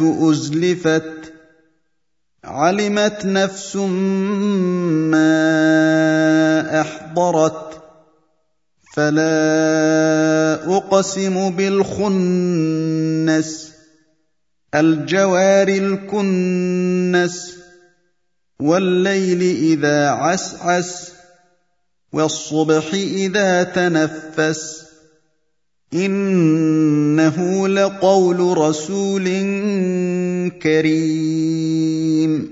أزلفت علمت نفس ما أحضرت فلا أقسم بالخنس الجوار الكنس والليل إذا عسعس والصبح إذا تنفس. إنه لقول رسول كريم.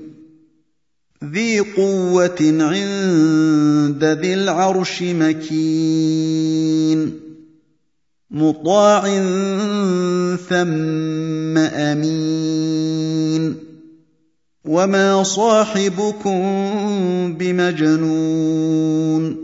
ذي قوة عند ذي العرش مكين. مطاع ثم أمين. وما صاحبكم بمجنون.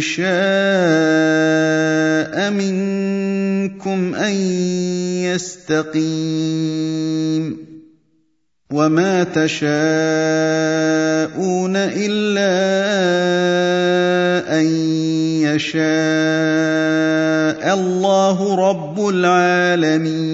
شَاءَ مِنكُمْ أَن يَسْتَقِيمَ وَمَا تَشَاءُونَ إِلَّا أَن يَشَاءَ اللَّهُ رَبُّ الْعَالَمِينَ